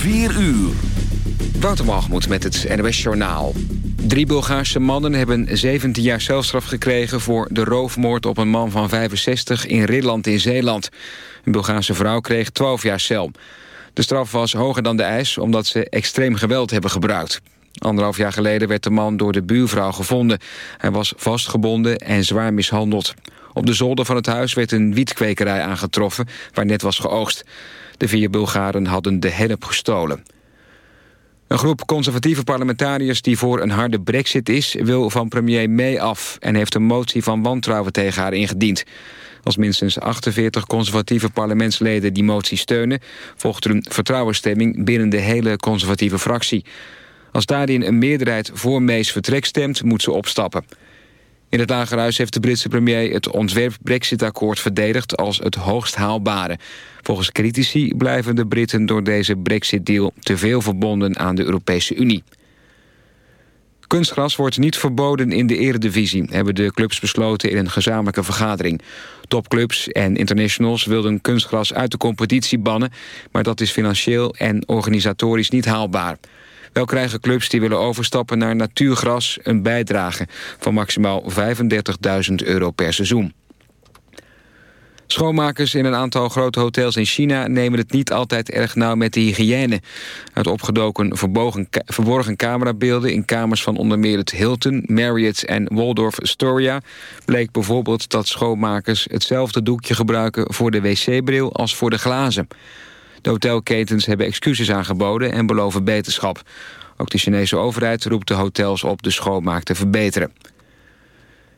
4 uur. Wouter met het NOS Journaal. Drie Bulgaarse mannen hebben 17 jaar celstraf gekregen... voor de roofmoord op een man van 65 in Ridland in Zeeland. Een Bulgaarse vrouw kreeg 12 jaar cel. De straf was hoger dan de eis omdat ze extreem geweld hebben gebruikt. Anderhalf jaar geleden werd de man door de buurvrouw gevonden. Hij was vastgebonden en zwaar mishandeld. Op de zolder van het huis werd een wietkwekerij aangetroffen... waar net was geoogst. De vier Bulgaren hadden de hennep gestolen. Een groep conservatieve parlementariërs die voor een harde brexit is... wil van premier May af en heeft een motie van wantrouwen tegen haar ingediend. Als minstens 48 conservatieve parlementsleden die motie steunen... volgt er een vertrouwensstemming binnen de hele conservatieve fractie. Als daarin een meerderheid voor May's vertrek stemt, moet ze opstappen. In het Lagerhuis heeft de Britse premier het ontwerp Brexit-akkoord verdedigd als het hoogst haalbare. Volgens critici blijven de Britten door deze Brexit-deal te veel verbonden aan de Europese Unie. Kunstgras wordt niet verboden in de eredivisie... hebben de clubs besloten in een gezamenlijke vergadering. Topclubs en internationals wilden kunstgras uit de competitie bannen... maar dat is financieel en organisatorisch niet haalbaar. Wel krijgen clubs die willen overstappen naar natuurgras een bijdrage van maximaal 35.000 euro per seizoen. Schoonmakers in een aantal grote hotels in China nemen het niet altijd erg nauw met de hygiëne. Uit opgedoken verborgen, camerabeelden in kamers van onder meer het Hilton, Marriott en Waldorf Astoria bleek bijvoorbeeld dat schoonmakers hetzelfde doekje gebruiken voor de wc-bril als voor de glazen. De hotelketens hebben excuses aangeboden en beloven beterschap. Ook de Chinese overheid roept de hotels op de schoonmaak te verbeteren.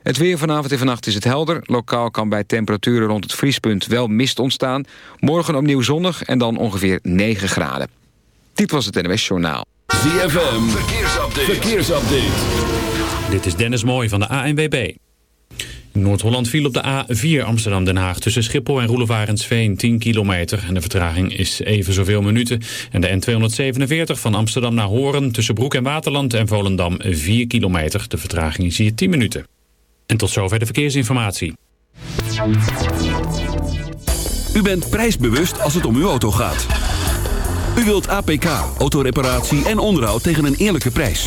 Het weer vanavond en vannacht is het helder. Lokaal kan bij temperaturen rond het vriespunt wel mist ontstaan. Morgen opnieuw zonnig en dan ongeveer 9 graden. Dit was het NWS Journaal. ZFM, verkeersupdate. verkeersupdate. Dit is Dennis Mooij van de ANWB. Noord-Holland viel op de A4 Amsterdam-Den Haag tussen Schiphol en Roelevarensveen 10 kilometer. En de vertraging is even zoveel minuten. En de N247 van Amsterdam naar Horen tussen Broek en Waterland en Volendam 4 kilometer. De vertraging is hier 10 minuten. En tot zover de verkeersinformatie. U bent prijsbewust als het om uw auto gaat. U wilt APK, autoreparatie en onderhoud tegen een eerlijke prijs.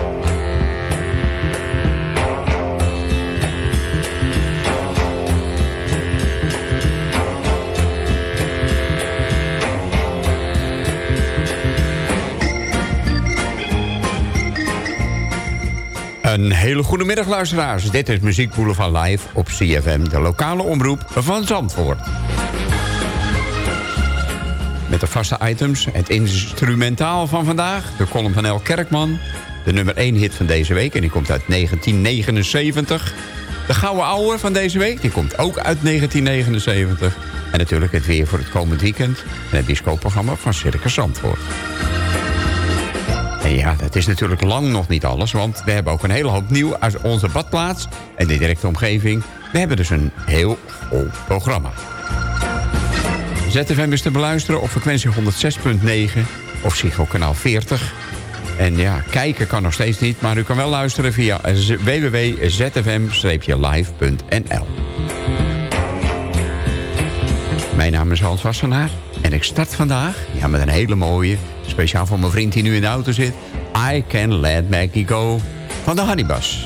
Een hele goede middag luisteraars. Dit is Muziek Boulevard Live op CFM, de lokale omroep van Zandvoort. Met de vaste items, het instrumentaal van vandaag... de column van El Kerkman, de nummer 1 hit van deze week... en die komt uit 1979. De Gouden Ouwe van deze week, die komt ook uit 1979. En natuurlijk het weer voor het komend weekend... en het discoprogramma van Circus Zandvoort. Ja, dat is natuurlijk lang nog niet alles... want we hebben ook een hele hoop nieuw uit onze badplaats... en de directe omgeving. We hebben dus een heel vol programma. ZFM is te beluisteren op frequentie 106.9 of Psycho kanaal 40. En ja, kijken kan nog steeds niet... maar u kan wel luisteren via www.zfm-live.nl Mijn naam is Hans Wassenaar en ik start vandaag ja, met een hele mooie... speciaal voor mijn vriend die nu in de auto zit... I Can Let Maggie Go van de Honeybus.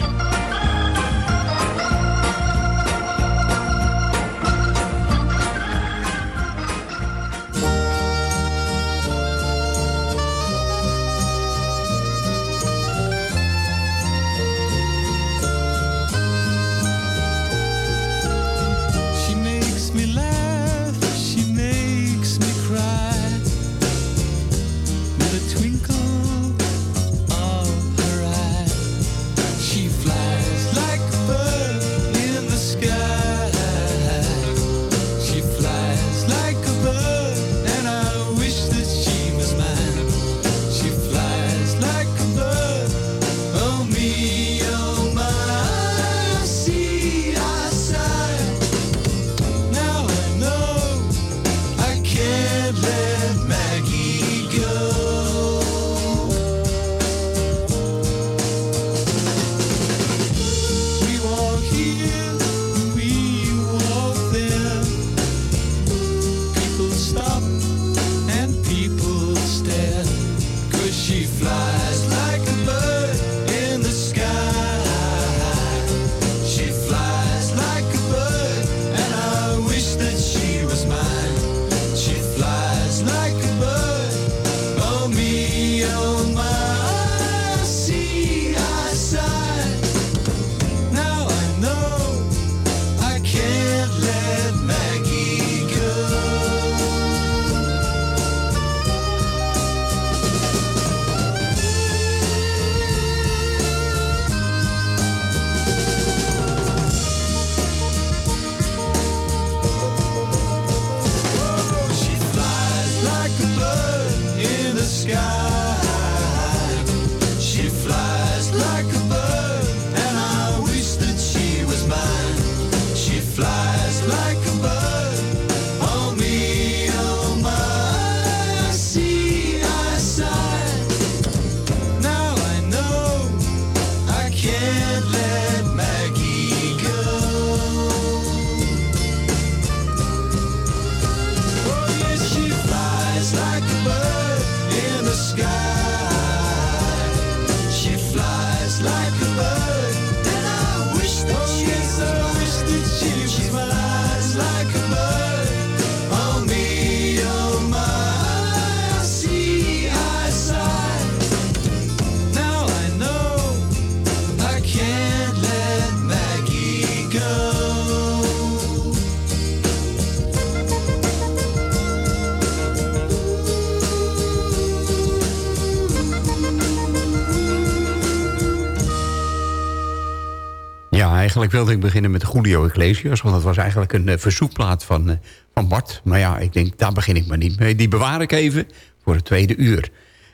Eigenlijk wilde ik beginnen met Julio Iglesias... want dat was eigenlijk een eh, verzoekplaat van, eh, van Bart. Maar ja, ik denk, daar begin ik maar niet mee. Die bewaar ik even voor het tweede uur.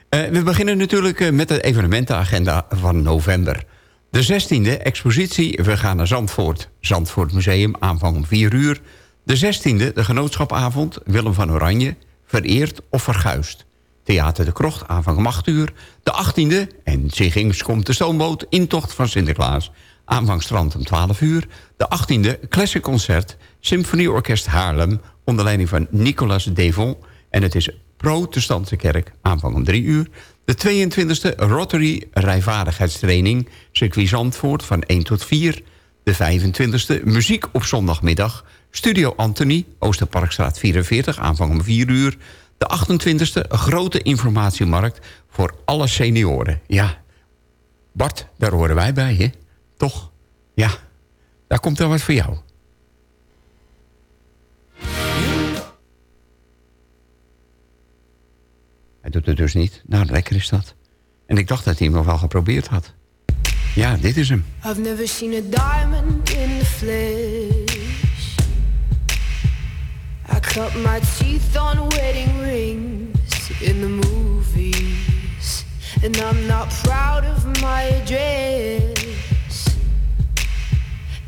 Eh, we beginnen natuurlijk met de evenementenagenda van november. De 16e expositie We gaan naar Zandvoort. Zandvoort Museum, aanvang om 4 uur. De 16e de genootschapavond Willem van Oranje... vereerd of verguist. Theater de Krocht, aanvang om 8 uur. De 18e, en Ziggings komt de stoomboot... intocht van Sinterklaas, aanvang strand om 12 uur. De 18e, Classic Concert, Symfonieorkest Haarlem... onder leiding van Nicolas Devon. En het is protestantse kerk, aanvang om 3 uur. De 22e, Rotary Rijvaardigheidstraining... circuit Zandvoort van 1 tot 4. De 25e, muziek op zondagmiddag... Studio Anthony, Oosterparkstraat 44, aanvang om 4 uur. De 28e, grote informatiemarkt voor alle senioren. Ja, Bart, daar horen wij bij, hè? Toch? Ja, daar komt er wat voor jou. Hij doet het dus niet. Nou, lekker is dat. En ik dacht dat hij hem nog wel geprobeerd had. Ja, dit is hem. I've never seen a diamond in the flesh. I cut my teeth on wedding rings in the movies. And I'm not proud of my address.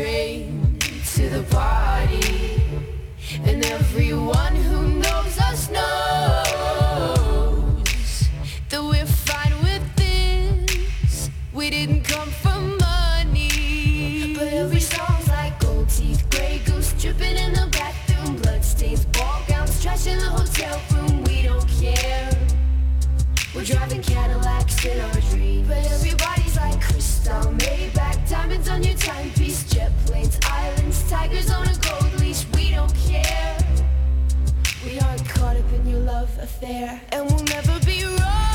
on tigers on a gold leash. We don't care. We aren't caught up in your love affair, and we'll never be royals.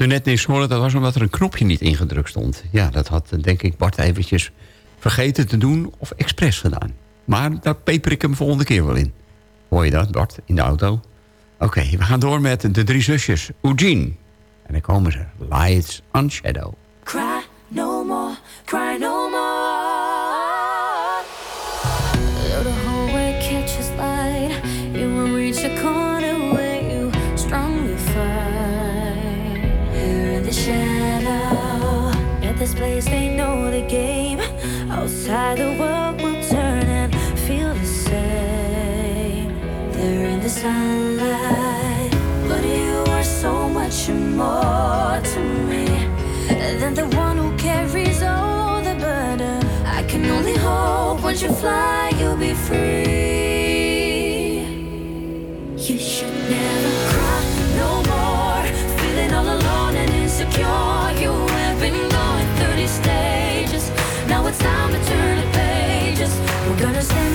U net hoorde, dat was omdat er een knopje niet ingedrukt stond. Ja, dat had denk ik Bart eventjes vergeten te doen of expres gedaan. Maar daar peper ik hem volgende keer wel in. Hoor je dat, Bart, in de auto? Oké, we gaan door met de drie zusjes. Eugene. En dan komen ze. Lights on Shadow. Cry no more, cry no much more to me than the one who carries all the burden. I can only hope once you fly, you'll be free. You should never cry no more. Feeling all alone and insecure. You have been going 30 stages. Now it's time to turn the pages. We're gonna stand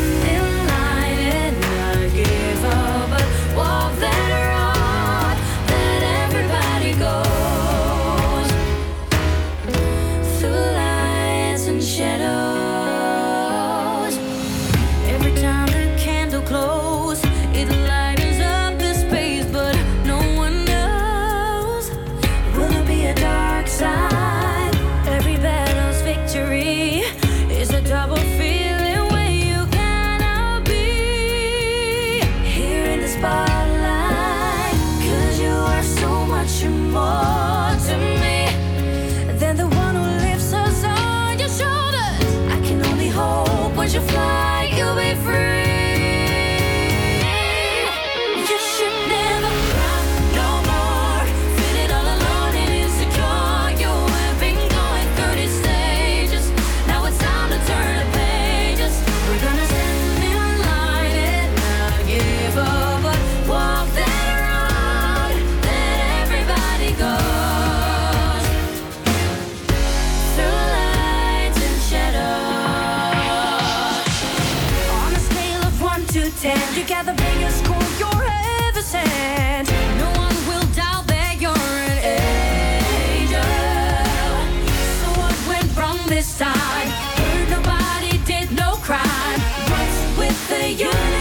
the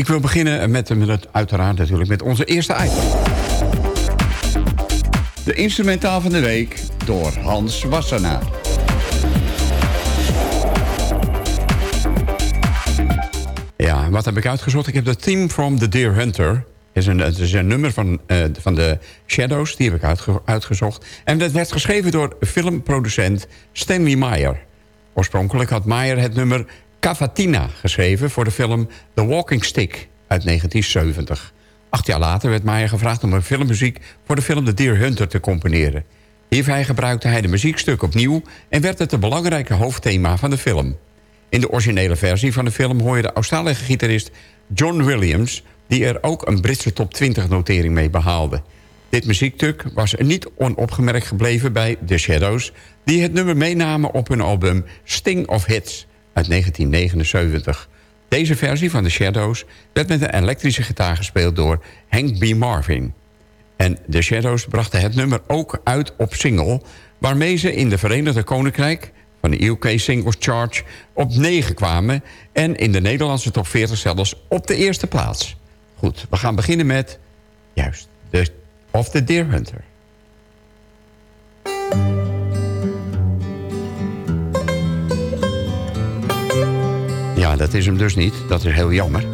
ik wil beginnen met, met het, uiteraard natuurlijk met onze eerste item. De instrumentaal van de week door Hans Wassenaar. Ja, wat heb ik uitgezocht? Ik heb de theme from The Deer Hunter. Is een, is een nummer van, eh, van de Shadows, die heb ik uitge- uitgezocht. En dat werd geschreven door filmproducent Stanley Meyer. Oorspronkelijk had Meyer het nummer Cavatina geschreven... voor de film The Walking Stick uit 1970. Acht jaar later werd Meyer gevraagd om een filmmuziek... voor de film The Deer Hunter te componeren. Hierbij gebruikte hij de muziekstuk opnieuw... en werd het een belangrijke hoofdthema van de film. In de originele versie van de film hoor je de Australische gitarist John Williams... die er ook een Britse top 20 notering mee behaalde. Dit muziekstuk was niet onopgemerkt gebleven bij The Shadows... die het nummer meenamen op hun album Sting of Hits uit 1979. Deze versie van The Shadows werd met een elektrische gitaar gespeeld door Hank B. Marvin. En The Shadows brachten het nummer ook uit op single... waarmee ze in de Verenigde Koninkrijk van de UK Singles Charge op 9 kwamen... en in de Nederlandse top 40 zelfs op de eerste plaats. Goed, we gaan beginnen met... juist, de, of the Deer Hunter. Dat is hem dus niet. Dat is heel jammer.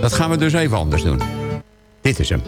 Dat gaan we dus even anders doen. Dit is hem.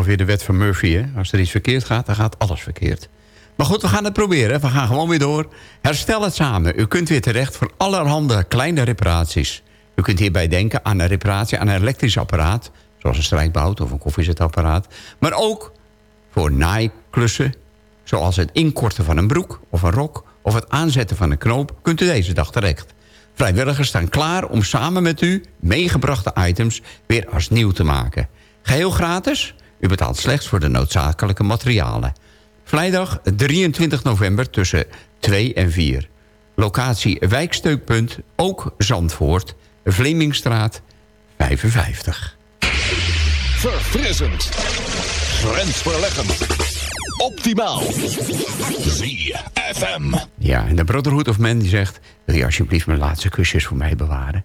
Ongeveer de wet van Murphy. Hè? Als er iets verkeerd gaat, dan gaat alles verkeerd. Maar goed, we gaan het proberen. We gaan gewoon weer door. Herstel het samen. U kunt weer terecht voor allerhande kleine reparaties. U kunt hierbij denken aan een reparatie aan een elektrisch apparaat... zoals een strijkbout of een koffiezetapparaat. Maar ook voor naaiklussen... zoals het inkorten van een broek of een rok... of het aanzetten van een knoop, kunt u deze dag terecht. Vrijwilligers staan klaar om samen met u meegebrachte items weer als nieuw te maken. Geheel gratis? U betaalt slechts voor de noodzakelijke materialen. Vrijdag 23 november tussen 2 en 4. Locatie Wijksteukpunt, ook Zandvoort, Vlemingstraat 55. Verfrissend. Grensverleggend. Optimaal. ZFM. Ja, en de Brotherhood of Men die zegt... wil je alsjeblieft mijn laatste kusjes voor mij bewaren?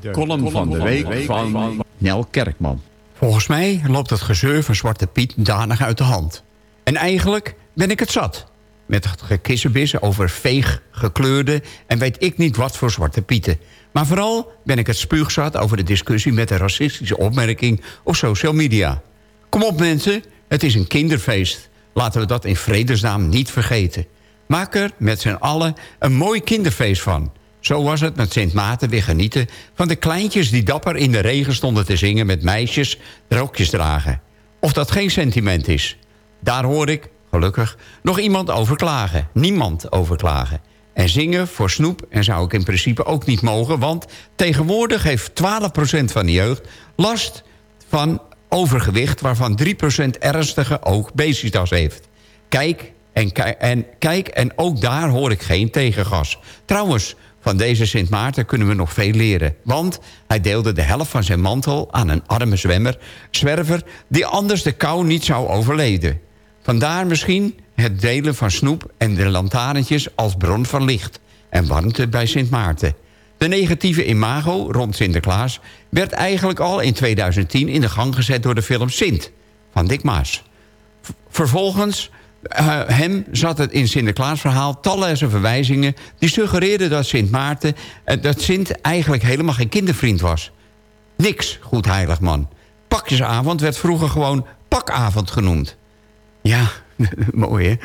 De column van de week van Nel Kerkman. Volgens mij loopt het gezeur van Zwarte Piet danig uit de hand. En eigenlijk ben ik het zat. Met het gekissenbissen over veeg, gekleurde... en weet ik niet wat voor Zwarte Pieten. Maar vooral ben ik het spuugzat over de discussie... met een racistische opmerking op social media. Kom op mensen, het is een kinderfeest. Laten we dat in vredesnaam niet vergeten. Maak er met z'n allen een mooi kinderfeest van... Zo was het met Sint Maarten weer genieten van de kleintjes die dapper in de regen stonden te zingen met meisjes rokjes dragen. Of dat geen sentiment is. Daar hoor ik, gelukkig, nog iemand over klagen. Niemand over klagen. En zingen voor snoep en zou ik in principe ook niet mogen... want tegenwoordig heeft 12% van de jeugd last van overgewicht... waarvan 3% ernstige obesitas heeft. Kijk en, en, kijk, en ook daar hoor ik geen tegengas. Trouwens, van deze Sint Maarten kunnen we nog veel leren. Want hij deelde de helft van zijn mantel aan een arme zwemmer, zwerver... die anders de kou niet zou overleden. Vandaar misschien het delen van snoep en de lantaarntjes als bron van licht... en warmte bij Sint Maarten. De negatieve imago rond Sinterklaas werd eigenlijk al in 2010 in de gang gezet door de film Sint van Dick Maas. Vervolgens eh, hem zat het in Sinterklaasverhaal talloze verwijzingen... die suggereerden dat Sint Maarten, eh, dat Sint eigenlijk helemaal geen kindervriend was. Niks, goed heilig man. Pakjesavond werd vroeger gewoon pakavond genoemd. Ja, mooi hè?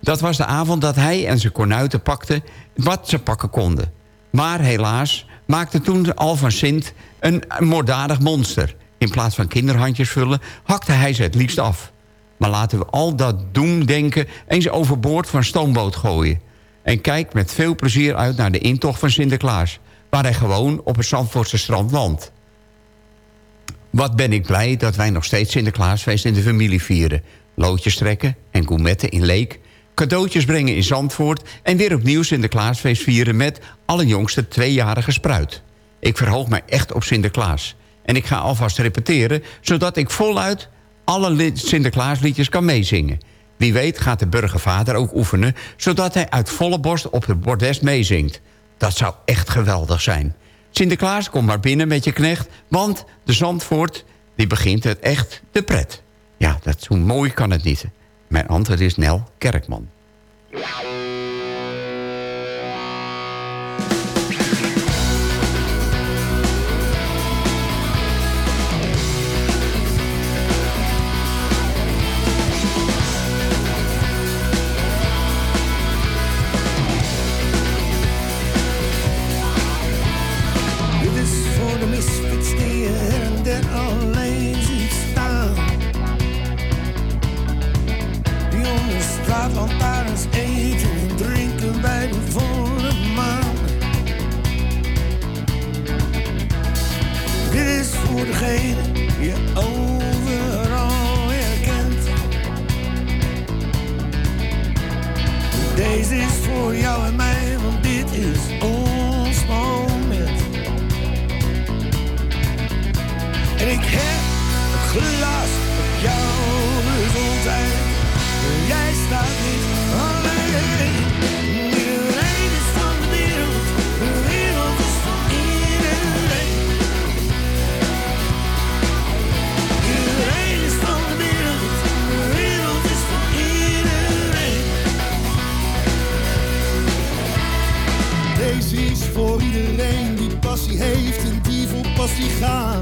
Dat was de avond dat hij en zijn kornuiten pakten wat ze pakken konden. Maar helaas maakte toen al van Sint een moorddadig monster. In plaats van kinderhandjes vullen hakte hij ze het liefst af. Maar laten we al dat doemdenken eens overboord van stoomboot gooien. En kijk met veel plezier uit naar de intocht van Sinterklaas... waar hij gewoon op het Zandvoortse strand landt. Wat ben ik blij dat wij nog steeds Sinterklaasfeest in de familie vieren. Loodjes trekken en gourmetten in Leek. Cadeautjes brengen in Zandvoort. En weer opnieuw Sinterklaasfeest vieren met allerjongste tweejarige spruit. Ik verhoog mij echt op Sinterklaas. En ik ga alvast repeteren, zodat ik voluit alle li- Sinterklaasliedjes kan meezingen. Wie weet gaat de burgervader ook oefenen... zodat hij uit volle borst op het bordes meezingt. Dat zou echt geweldig zijn. Sinterklaas, kom maar binnen met je knecht... want de Zandvoort, die begint het echt de pret. Ja, dat, zo mooi kan het niet. Mijn antwoord is Nel Kerkman. Voor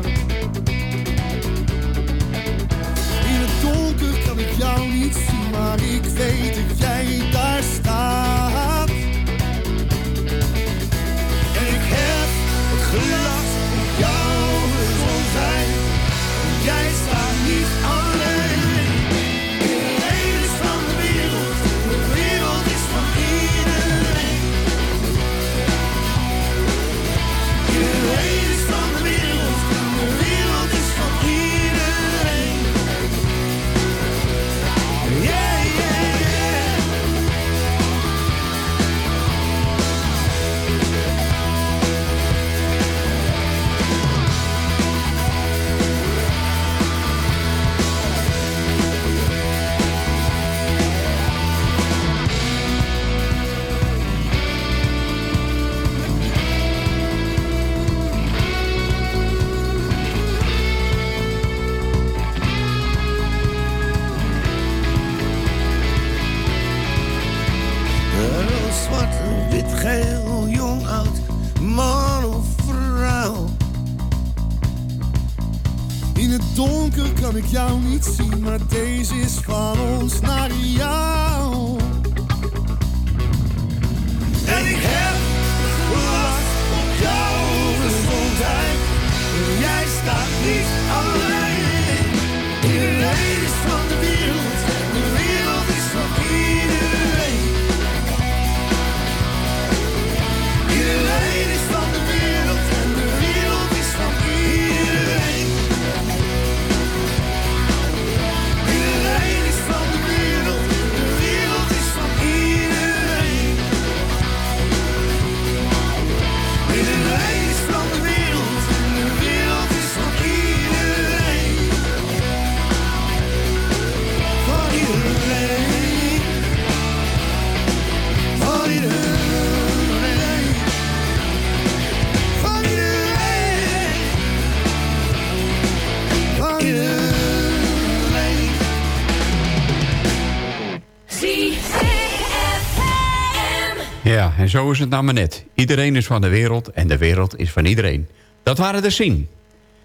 Ja, en zo is het nou maar net. Iedereen is van de wereld en de wereld is van iedereen. Dat waren de zien.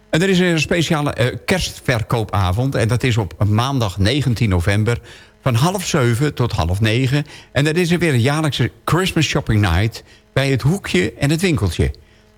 En er is een speciale eh, kerstverkoopavond... en dat is op maandag 19 november van half zeven tot half negen. En dat is er weer een jaarlijkse Christmas Shopping Night... bij het Hoekje en het Winkeltje.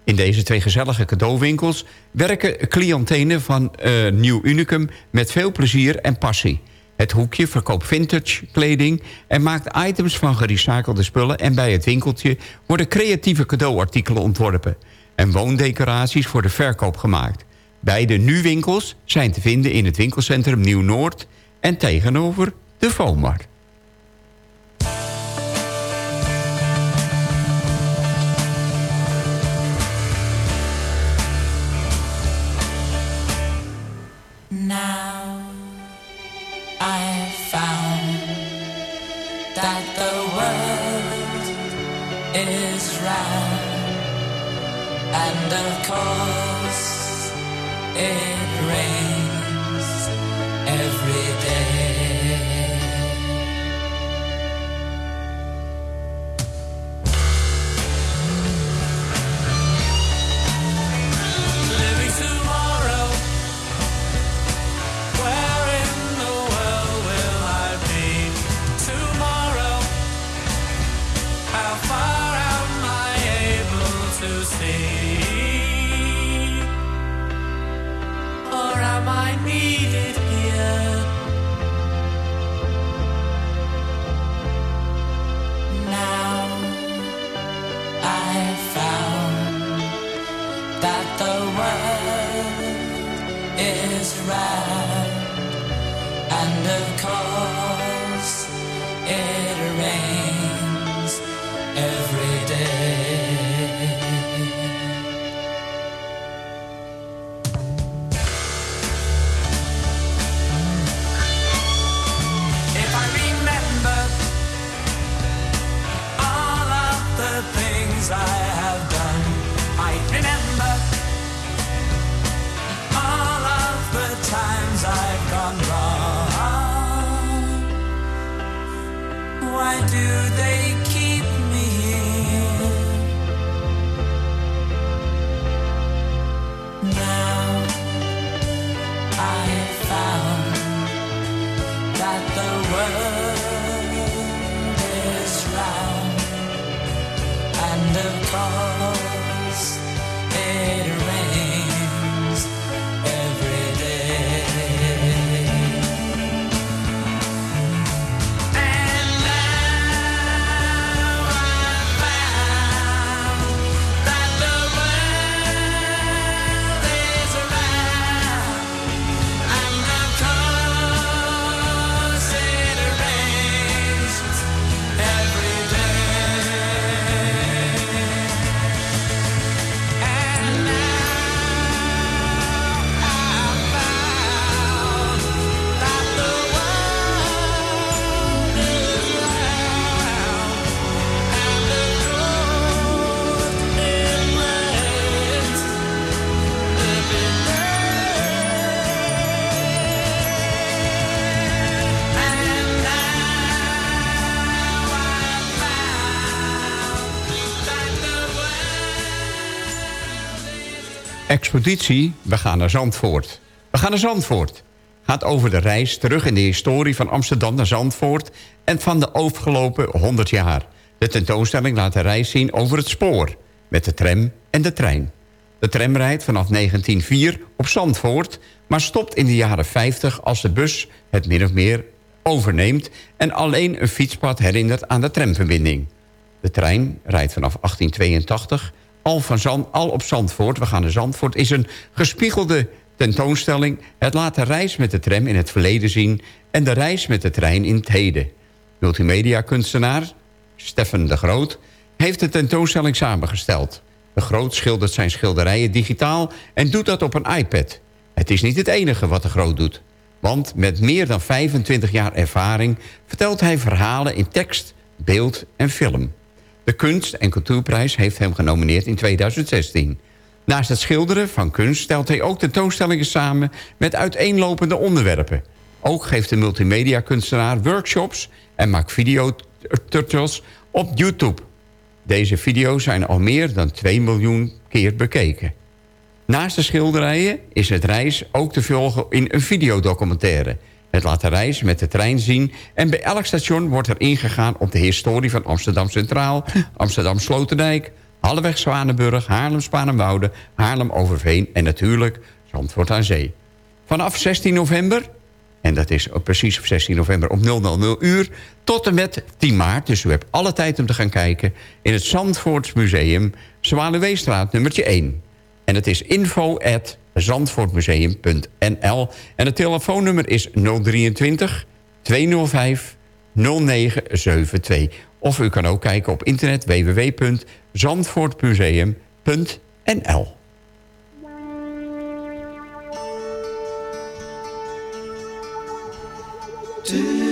In deze twee gezellige cadeauwinkels werken cliëntelen van eh, Nieuw Unicum... met veel plezier en passie. Het hoekje verkoopt vintage kleding en maakt items van gerecyclede spullen... en bij het winkeltje worden creatieve cadeauartikelen ontworpen... en woondecoraties voor de verkoop gemaakt. Beide nu-winkels zijn te vinden in het winkelcentrum Nieuw-Noord... en tegenover de Vomar. That the world is round, and of course it is round, and of course Expeditie, we gaan naar Zandvoort. We gaan naar Zandvoort. Gaat over de reis terug in de historie van Amsterdam naar Zandvoort... en van de afgelopen 100 jaar. De tentoonstelling laat de reis zien over het spoor... met de tram en de trein. De tram rijdt vanaf 1904 op Zandvoort... maar stopt in de jaren 50 als de bus het min of meer overneemt... en alleen een fietspad herinnert aan de tramverbinding. De trein rijdt vanaf 1882 al, van Zand, al op Zandvoort. We gaan naar Zandvoort. is een gespiegelde tentoonstelling. Het laat de reis met de tram in het verleden zien... en de reis met de trein in het heden. Multimedia-kunstenaar Stefan de Groot heeft de tentoonstelling samengesteld. De Groot schildert zijn schilderijen digitaal en doet dat op een iPad. Het is niet het enige wat de Groot doet. Want met meer dan 25 jaar ervaring... vertelt hij verhalen in tekst, beeld en film. De Kunst- en Cultuurprijs heeft hem genomineerd in 2016. Naast het schilderen van kunst stelt hij ook tentoonstellingen samen... met uiteenlopende onderwerpen. Ook geeft de multimedia-kunstenaar workshops... en maakt videotutorials op YouTube. Deze video's zijn al meer dan 2 miljoen keer bekeken. Naast de schilderijen is het reis ook te volgen in een videodocumentaire. Het de reis met de trein zien en bij elk station wordt er ingegaan op de historie van Amsterdam Centraal, Amsterdam Sloterdijk, Halleweg Zwanenburg, Haarlem Spanenwoude, Haarlem Overveen en natuurlijk Zandvoort aan Zee. Vanaf 16 november, en dat is precies op 16 november om 000 uur... tot en met 10 maart, dus u hebt alle tijd om te gaan kijken... in het Zandvoorts Museum, Zwaluweestraat nummertje 1. En het is info zandvoortmuseum.nl. En het telefoonnummer is 023 205 0972. Of u kan ook kijken op internet www.zandvoortmuseum.nl. Sitting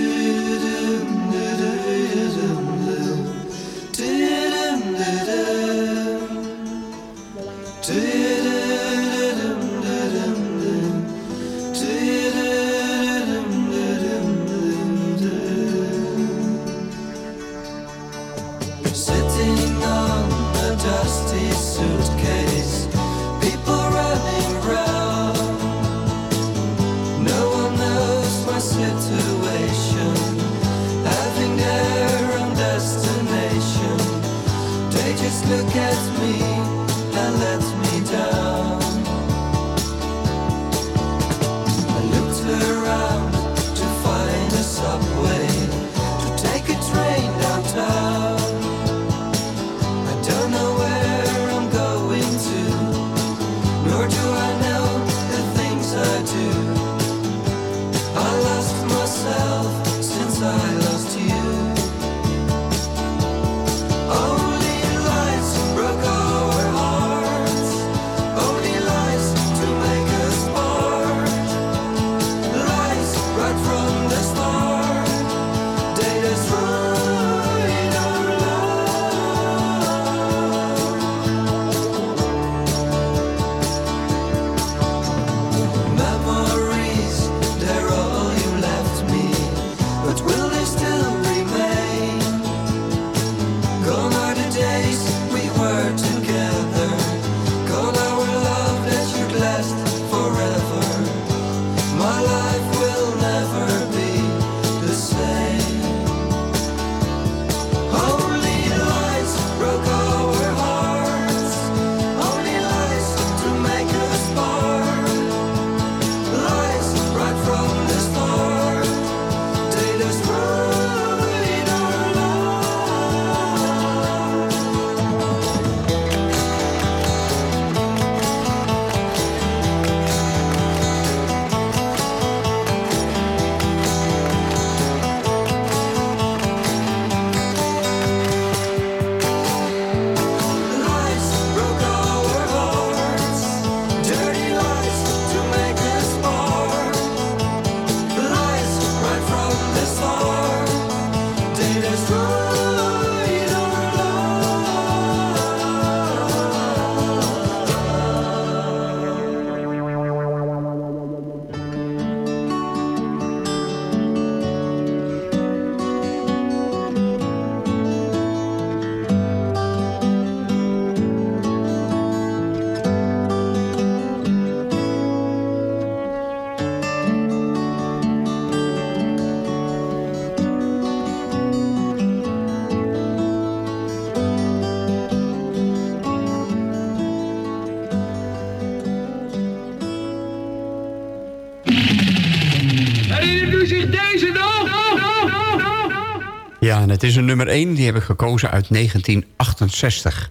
Het is een nummer 1, die heb ik gekozen uit 1968.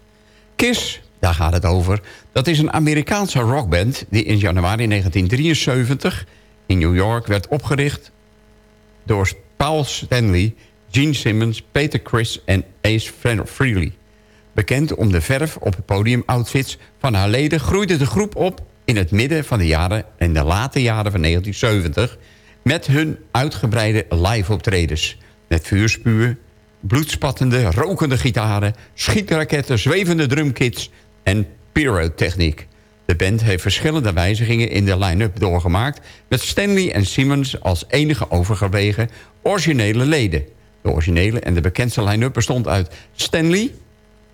Kiss, daar gaat het over. Dat is een Amerikaanse rockband die in januari 1973 in New York werd opgericht door Paul Stanley, Gene Simmons, Peter Criss en Ace Frehley. Bekend om de verf op het podiumoutfits van haar leden... groeide de groep op in het midden van de jaren en de late jaren van 1970... met hun uitgebreide live-optredens. Met vuurspuwen, bloedspattende, rokende gitaren... schietraketten, zwevende drumkits en pyrotechniek. De band heeft verschillende wijzigingen in de line-up doorgemaakt... met Stanley en Simmons als enige overgebleven originele leden. De originele en de bekendste line-up bestond uit Stanley...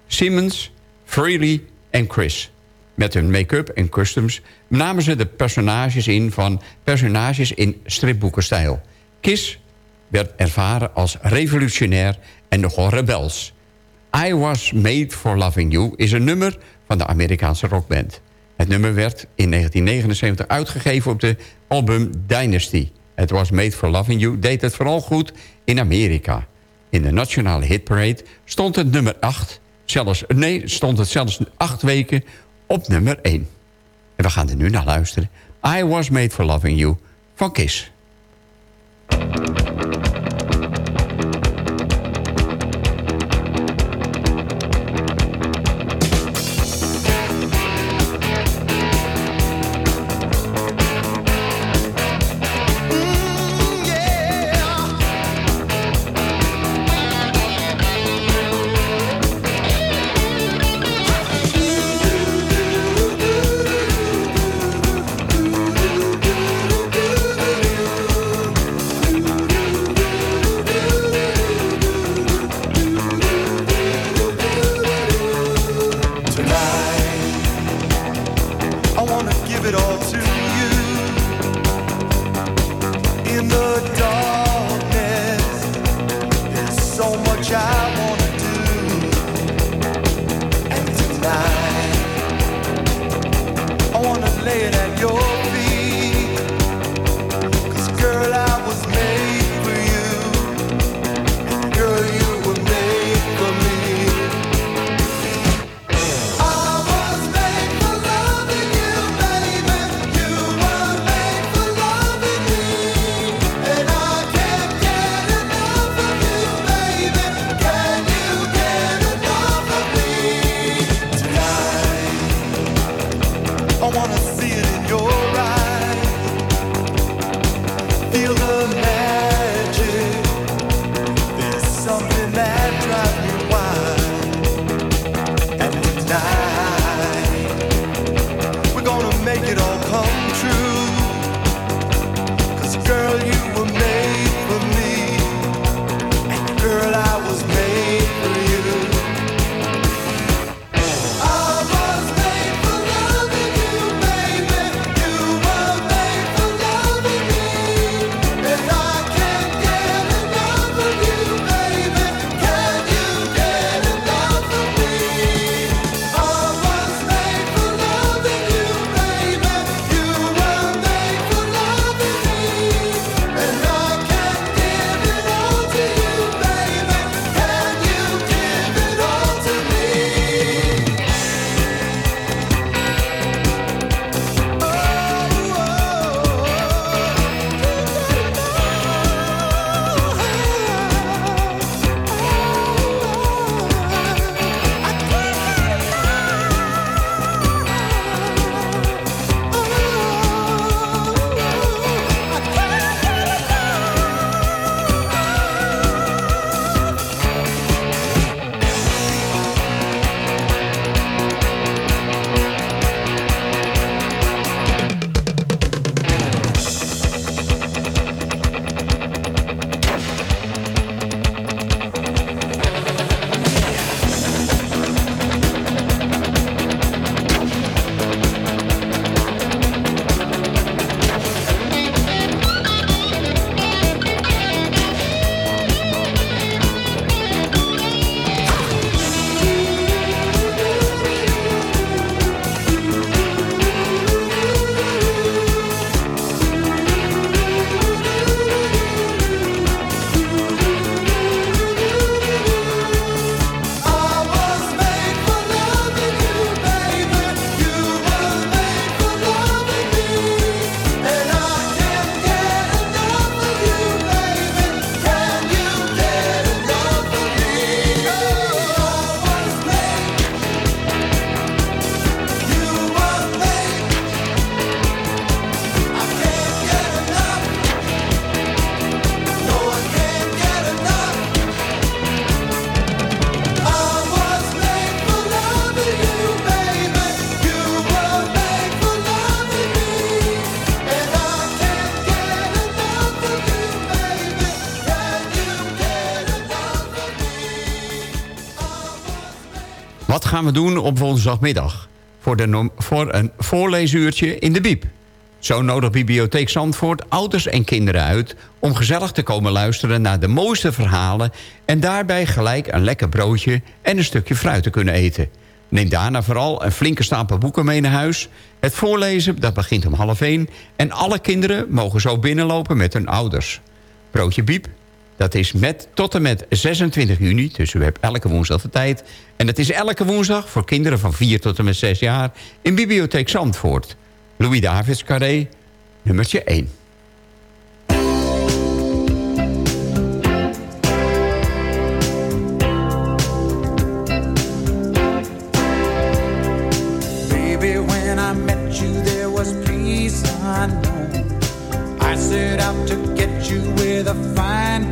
Simmons, Freely en Chris. Met hun make-up en customs namen ze de personages in van personages in stripboekenstijl. Kiss werd ervaren als revolutionair en nogal rebels. I Was Made for Loving You is een nummer van de Amerikaanse rockband. Het nummer werd in 1979 uitgegeven op de album Dynasty. Het Was Made for Loving You deed het vooral goed in Amerika. In de nationale hitparade stond het nummer 8, zelfs, nee, stond het zelfs 8 weken op nummer 1. En we gaan er nu naar luisteren. I Was Made for Loving You van Kiss. gaan we doen op woensdagmiddag. Voor, de voor een voorleesuurtje in de Biep. Zo nodigt Bibliotheek Zandvoort ouders en kinderen uit... om gezellig te komen luisteren naar de mooiste verhalen... en daarbij gelijk een lekker broodje en een stukje fruit te kunnen eten. Neem daarna vooral een flinke stapel boeken mee naar huis. Het voorlezen, dat begint om half één... en alle kinderen mogen zo binnenlopen met hun ouders. Broodje Biep dat is met, tot en met 26 juni, dus we hebben elke woensdag de tijd. En dat is elke woensdag voor kinderen van 4 tot en met 6 jaar... in Bibliotheek Zandvoort. Louis Davids Carré, nummertje 1. I met you there was peace on. I set out to get you with a fine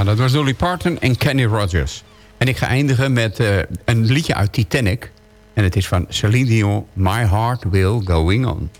Nou, dat was Dolly Parton en Kenny Rogers. En ik ga eindigen met eh, een liedje uit Titanic. En het is van Celine Dion, My Heart Will Going On.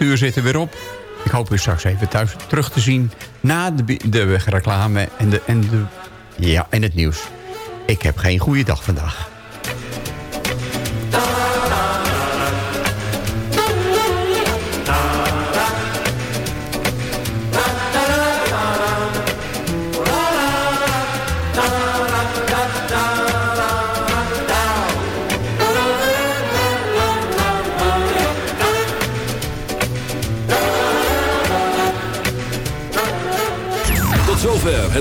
Er weer op. Ik hoop u straks even thuis terug te zien... na de, de reclame en, de, en, de, ja, en het nieuws. Ik heb geen goede dag vandaag.